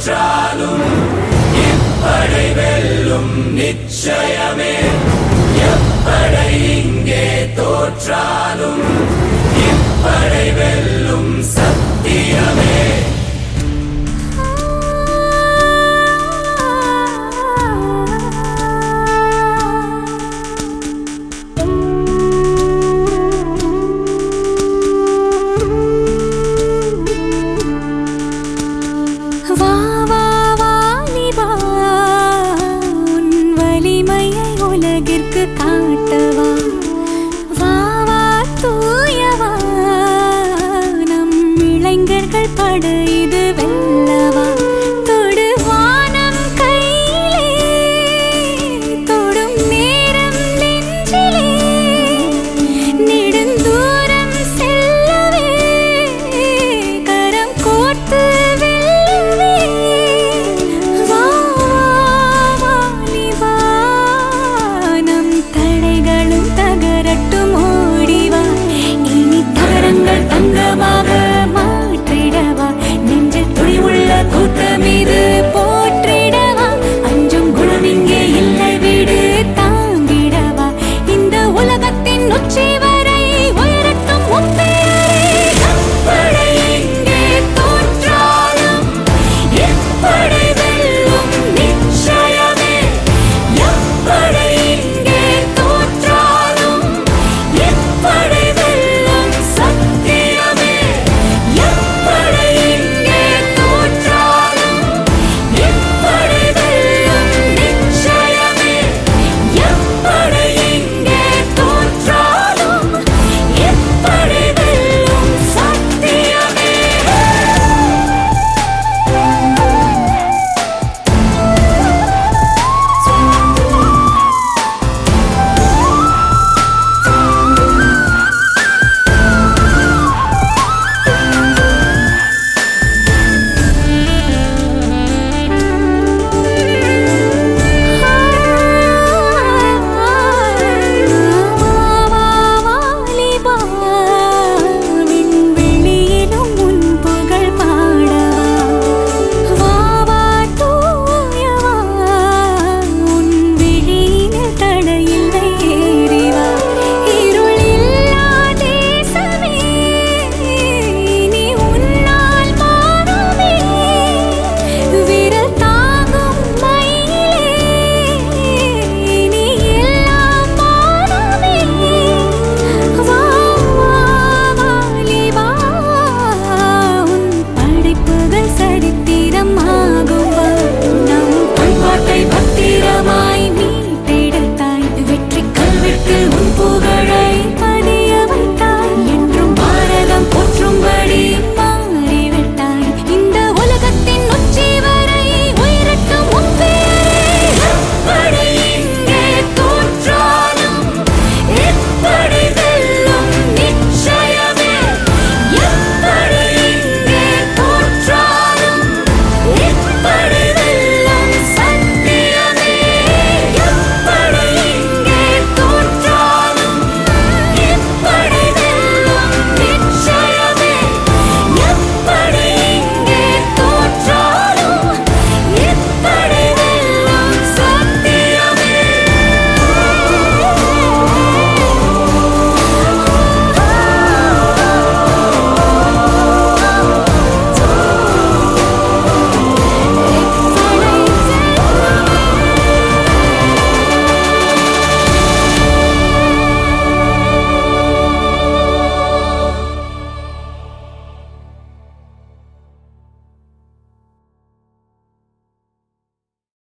தோற்றாலும் இப்படை வெல்லும் நிச்சயமே எப்படை இங்கே தோற்றாலும் இப்படை வெல்லும் சத்தியமே